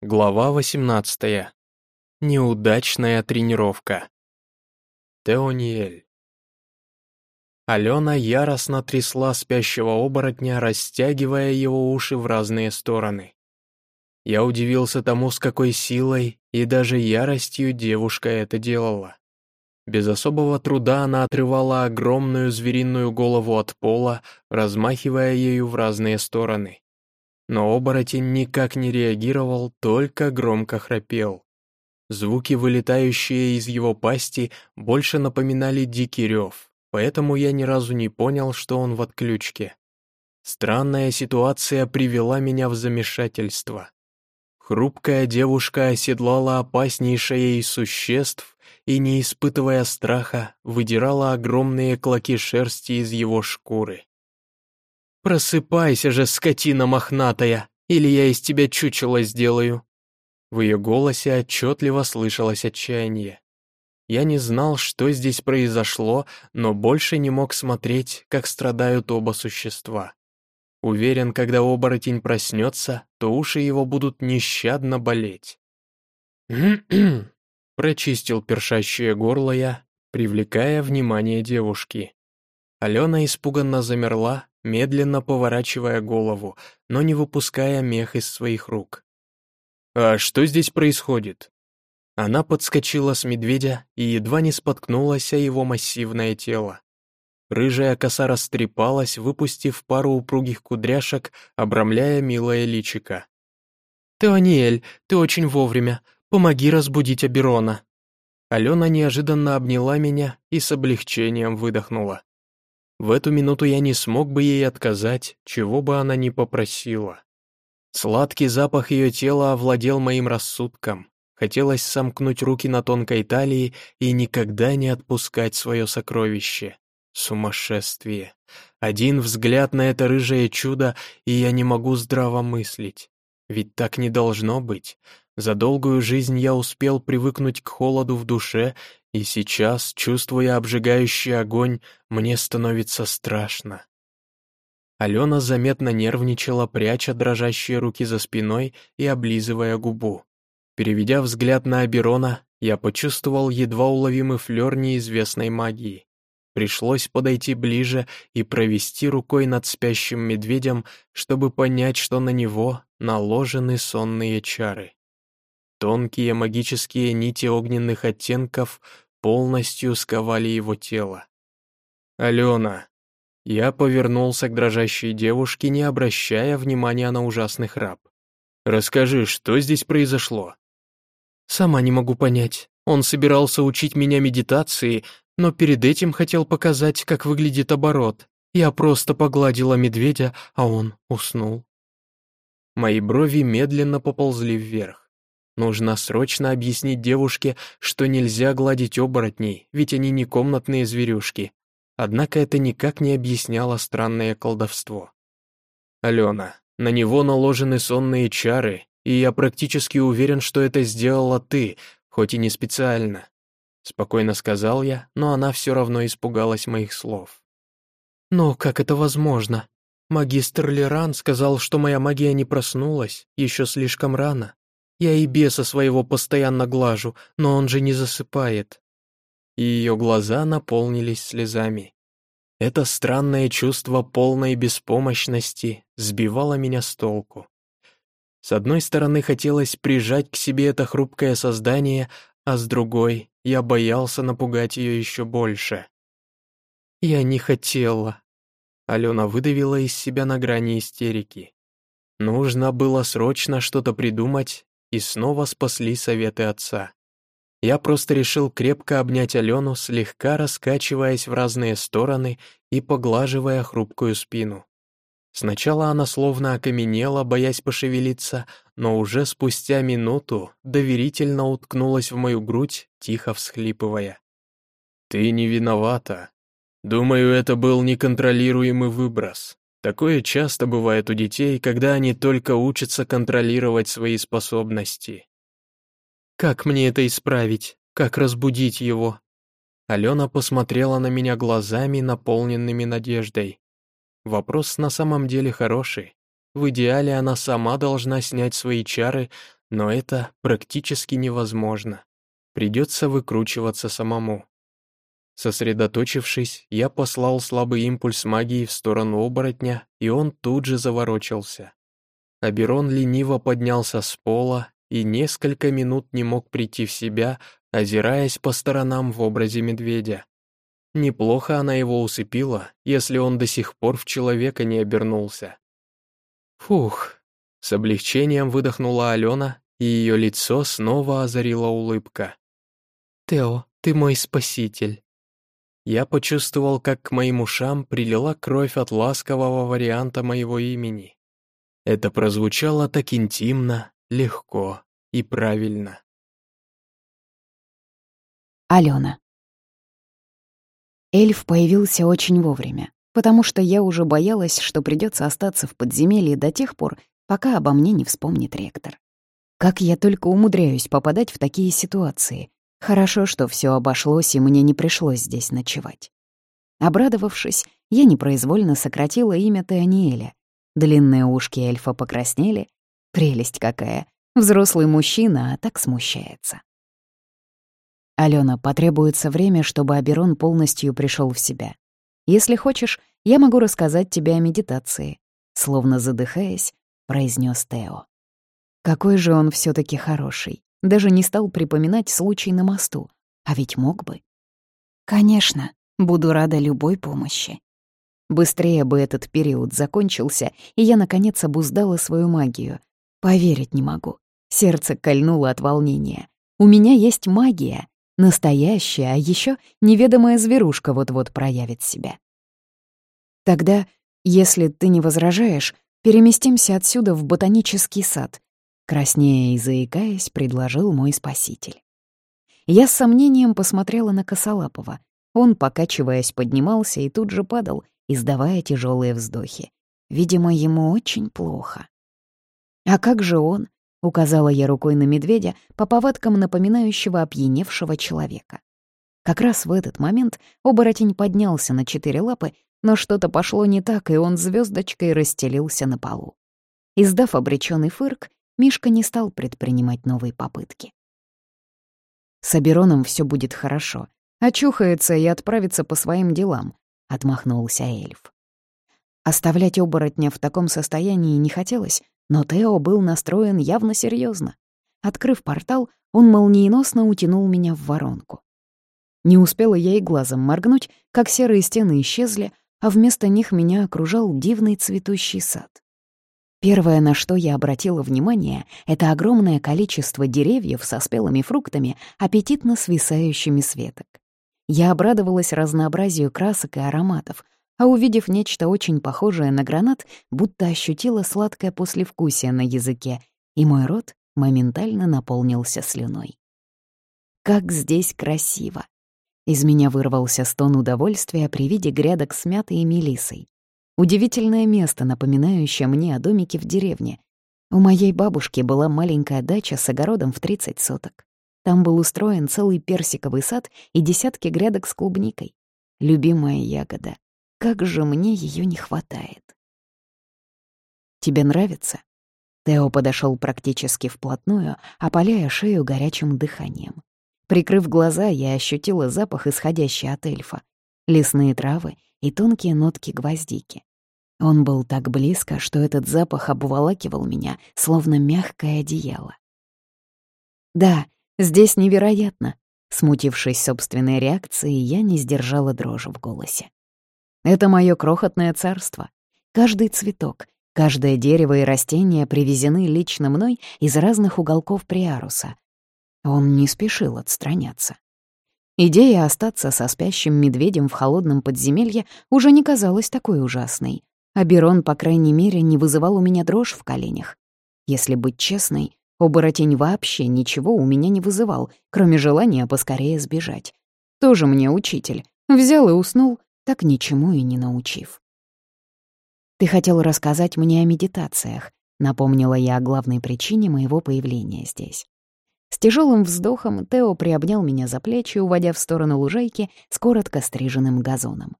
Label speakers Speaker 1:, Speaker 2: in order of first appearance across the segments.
Speaker 1: Глава 18. Неудачная тренировка. Теониэль. Алена яростно трясла спящего оборотня, растягивая его уши в разные стороны. Я удивился тому, с какой силой и даже яростью девушка это делала. Без особого труда она отрывала огромную звериную голову от пола, размахивая ею в разные стороны но оборотень никак не реагировал, только громко храпел. Звуки, вылетающие из его пасти, больше напоминали дикий рев, поэтому я ни разу не понял, что он в отключке. Странная ситуация привела меня в замешательство. Хрупкая девушка оседлала опаснейшее из существ и, не испытывая страха, выдирала огромные клоки шерсти из его шкуры. «Просыпайся же, скотина мохнатая, или я из тебя чучело сделаю!» В ее голосе отчетливо слышалось отчаяние. Я не знал, что здесь произошло, но больше не мог смотреть, как страдают оба существа. Уверен, когда оборотень проснется, то уши его будут нещадно болеть. прочистил першащее горло я, привлекая внимание девушки. Алена испуганно замерла, медленно поворачивая голову, но не выпуская мех из своих рук. «А что здесь происходит?» Она подскочила с медведя и едва не споткнулась о его массивное тело. Рыжая коса растрепалась, выпустив пару упругих кудряшек, обрамляя милое личико. «Теониэль, ты очень вовремя. Помоги разбудить Аберона». Алена неожиданно обняла меня и с облегчением выдохнула. В эту минуту я не смог бы ей отказать, чего бы она ни попросила. Сладкий запах ее тела овладел моим рассудком. Хотелось сомкнуть руки на тонкой талии и никогда не отпускать свое сокровище. Сумасшествие. Один взгляд на это рыжее чудо, и я не могу здраво мыслить. Ведь так не должно быть. За долгую жизнь я успел привыкнуть к холоду в душе и сейчас, чувствуя обжигающий огонь, мне становится страшно. Алена заметно нервничала, пряча дрожащие руки за спиной и облизывая губу. Переведя взгляд на Аберона, я почувствовал едва уловимый флер неизвестной магии. Пришлось подойти ближе и провести рукой над спящим медведем, чтобы понять, что на него наложены сонные чары. Тонкие магические нити огненных оттенков полностью сковали его тело. «Алена!» Я повернулся к дрожащей девушке, не обращая внимания на ужасный храп. «Расскажи, что здесь произошло?» «Сама не могу понять. Он собирался учить меня медитации, но перед этим хотел показать, как выглядит оборот. Я просто погладила медведя, а он уснул». Мои брови медленно поползли вверх. Нужно срочно объяснить девушке, что нельзя гладить оборотней, ведь они не комнатные зверюшки. Однако это никак не объясняло странное колдовство. «Алена, на него наложены сонные чары, и я практически уверен, что это сделала ты, хоть и не специально», — спокойно сказал я, но она все равно испугалась моих слов. «Но как это возможно? Магистр Леран сказал, что моя магия не проснулась, еще слишком рано. Я и беса своего постоянно глажу, но он же не засыпает». И ее глаза наполнились слезами. Это странное чувство полной беспомощности сбивало меня с толку. С одной стороны, хотелось прижать к себе это хрупкое создание, а с другой, я боялся напугать ее еще больше. «Я не хотела», — Алена выдавила из себя на грани истерики. Нужно было срочно что-то придумать, и снова спасли советы отца. Я просто решил крепко обнять Алену, слегка раскачиваясь в разные стороны и поглаживая хрупкую спину. Сначала она словно окаменела, боясь пошевелиться, но уже спустя минуту доверительно уткнулась в мою грудь, тихо всхлипывая. «Ты не виновата. Думаю, это был неконтролируемый выброс. Такое часто бывает у детей, когда они только учатся контролировать свои способности. «Как мне это исправить? Как разбудить его?» Алена посмотрела на меня глазами, наполненными надеждой. Вопрос на самом деле хороший. В идеале она сама должна снять свои чары, но это практически невозможно. Придется выкручиваться самому. Сосредоточившись, я послал слабый импульс магии в сторону оборотня, и он тут же заворочился. Аберон лениво поднялся с пола и несколько минут не мог прийти в себя, озираясь по сторонам в образе медведя. Неплохо она его усыпила, если он до сих пор в человека не обернулся. Фух, с облегчением выдохнула Алена, и ее лицо снова озарила улыбка. «Тео, ты мой спаситель». Я почувствовал, как к моим ушам прилила кровь от ласкового варианта моего имени. Это прозвучало так интимно, легко и правильно.
Speaker 2: Алена. Эльф появился очень вовремя, потому что я уже боялась, что придется остаться в подземелье до тех пор, пока обо мне не вспомнит ректор. Как я только умудряюсь попадать в такие ситуации. Хорошо, что все обошлось, и мне не пришлось здесь ночевать. Обрадовавшись, я непроизвольно сократила имя Теониэля. Длинные ушки эльфа покраснели. Прелесть какая. Взрослый мужчина, а так смущается. Алена, потребуется время, чтобы Аберон полностью пришел в себя. Если хочешь, я могу рассказать тебе о медитации. Словно задыхаясь, произнес Тео. Какой же он все таки хороший. Даже не стал припоминать случай на мосту. А ведь мог бы. Конечно, буду рада любой помощи. Быстрее бы этот период закончился, и я, наконец, обуздала свою магию. Поверить не могу. Сердце кольнуло от волнения. У меня есть магия. Настоящая, а еще неведомая зверушка вот-вот проявит себя. Тогда, если ты не возражаешь, переместимся отсюда в ботанический сад. Краснея и заикаясь, предложил мой спаситель. Я с сомнением посмотрела на Косолапова. Он, покачиваясь, поднимался и тут же падал, издавая тяжелые вздохи. Видимо, ему очень плохо. «А как же он?» — указала я рукой на медведя, по повадкам напоминающего опьяневшего человека. Как раз в этот момент оборотень поднялся на четыре лапы, но что-то пошло не так, и он звездочкой расстелился на полу. Издав обреченный фырк, Мишка не стал предпринимать новые попытки. «С Абероном все будет хорошо. Очухается и отправится по своим делам», — отмахнулся эльф. Оставлять оборотня в таком состоянии не хотелось, но Тео был настроен явно серьезно. Открыв портал, он молниеносно утянул меня в воронку. Не успела я и глазом моргнуть, как серые стены исчезли, а вместо них меня окружал дивный цветущий сад. Первое, на что я обратила внимание, это огромное количество деревьев со спелыми фруктами, аппетитно свисающими с веток. Я обрадовалась разнообразию красок и ароматов, а увидев нечто очень похожее на гранат, будто ощутила сладкое послевкусие на языке, и мой рот моментально наполнился слюной. Как здесь красиво! Из меня вырвался стон удовольствия при виде грядок с мятой и мелисой. Удивительное место, напоминающее мне о домике в деревне. У моей бабушки была маленькая дача с огородом в 30 соток. Там был устроен целый персиковый сад и десятки грядок с клубникой. Любимая ягода. Как же мне ее не хватает. «Тебе нравится?» Тео подошел практически вплотную, опаляя шею горячим дыханием. Прикрыв глаза, я ощутила запах, исходящий от эльфа. Лесные травы и тонкие нотки гвоздики. Он был так близко, что этот запах обволакивал меня, словно мягкое одеяло. «Да, здесь невероятно», — смутившись собственной реакцией, я не сдержала дрожи в голосе. «Это мое крохотное царство. Каждый цветок, каждое дерево и растение привезены лично мной из разных уголков Приаруса». Он не спешил отстраняться. Идея остаться со спящим медведем в холодном подземелье уже не казалась такой ужасной. А Берон, по крайней мере, не вызывал у меня дрожь в коленях. Если быть честной, оборотень вообще ничего у меня не вызывал, кроме желания поскорее сбежать. Тоже мне учитель. Взял и уснул, так ничему и не научив. «Ты хотел рассказать мне о медитациях», — напомнила я о главной причине моего появления здесь. С тяжелым вздохом Тео приобнял меня за плечи, уводя в сторону лужайки с коротко стриженным газоном.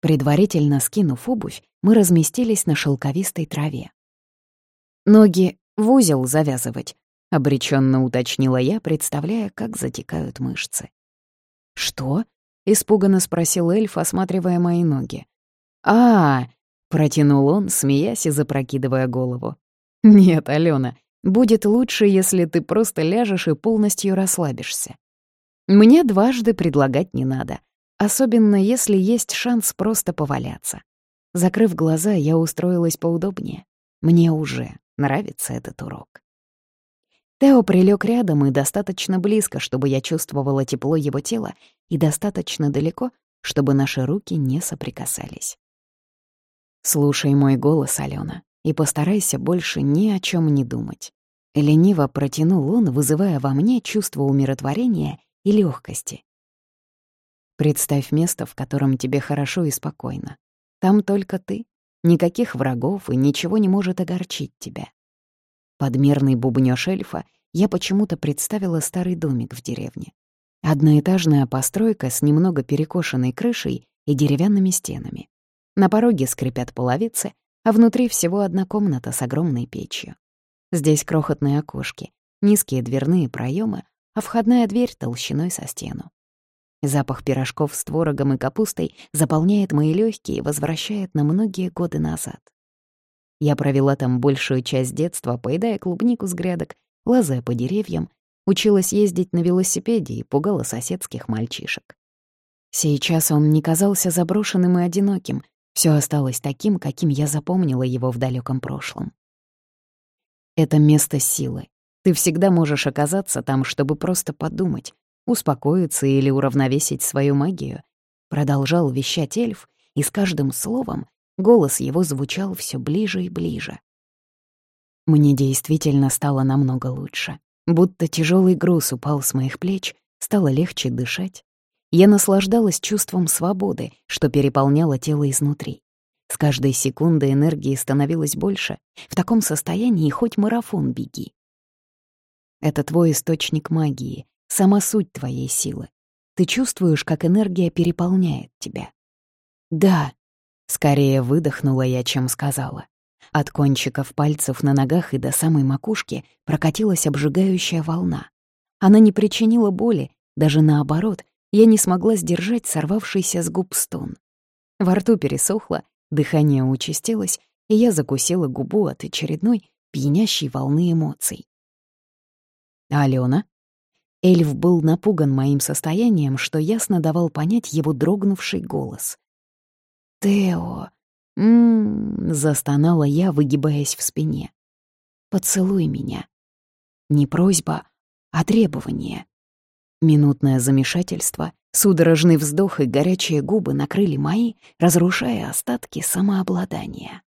Speaker 2: Предварительно скинув обувь, мы разместились на шелковистой траве. «Ноги в узел завязывать», — обреченно уточнила я, представляя, как затекают мышцы. «Что?» — испуганно спросил эльф, осматривая мои ноги. а, протянул он, смеясь и запрокидывая голову. «Нет, Алена, будет лучше, если ты просто ляжешь и полностью расслабишься. Мне дважды предлагать не надо, особенно если есть шанс просто поваляться. Закрыв глаза, я устроилась поудобнее. Мне уже нравится этот урок. Тео прилег рядом и достаточно близко, чтобы я чувствовала тепло его тела, и достаточно далеко, чтобы наши руки не соприкасались. «Слушай мой голос, Алена, и постарайся больше ни о чем не думать». Лениво протянул он, вызывая во мне чувство умиротворения и легкости. Представь место, в котором тебе хорошо и спокойно. Там только ты, никаких врагов и ничего не может огорчить тебя. Подмерный бубнёж эльфа я почему-то представила старый домик в деревне. Одноэтажная постройка с немного перекошенной крышей и деревянными стенами. На пороге скрипят половицы, а внутри всего одна комната с огромной печью. Здесь крохотные окошки, низкие дверные проемы, а входная дверь толщиной со стену. Запах пирожков с творогом и капустой заполняет мои легкие и возвращает на многие годы назад. Я провела там большую часть детства, поедая клубнику с грядок, лазая по деревьям, училась ездить на велосипеде и пугала соседских мальчишек. Сейчас он не казался заброшенным и одиноким, все осталось таким, каким я запомнила его в далеком прошлом. Это место силы. Ты всегда можешь оказаться там, чтобы просто подумать, успокоиться или уравновесить свою магию. Продолжал вещать эльф, и с каждым словом Голос его звучал все ближе и ближе. Мне действительно стало намного лучше. Будто тяжелый груз упал с моих плеч, стало легче дышать. Я наслаждалась чувством свободы, что переполняло тело изнутри. С каждой секундой энергии становилось больше. В таком состоянии хоть марафон беги. Это твой источник магии, сама суть твоей силы. Ты чувствуешь, как энергия переполняет тебя. Да, Скорее выдохнула я, чем сказала. От кончиков пальцев на ногах и до самой макушки прокатилась обжигающая волна. Она не причинила боли, даже наоборот, я не смогла сдержать сорвавшийся с губ стон. Во рту пересохло, дыхание участилось, и я закусила губу от очередной пьянящей волны эмоций. «Алена?» Эльф был напуган моим состоянием, что ясно давал понять его дрогнувший голос. «Тео!» «М-м-м», застонала я, выгибаясь в спине. «Поцелуй меня». Не просьба, а требование. Минутное замешательство, судорожный вздох и горячие губы накрыли мои, разрушая остатки самообладания.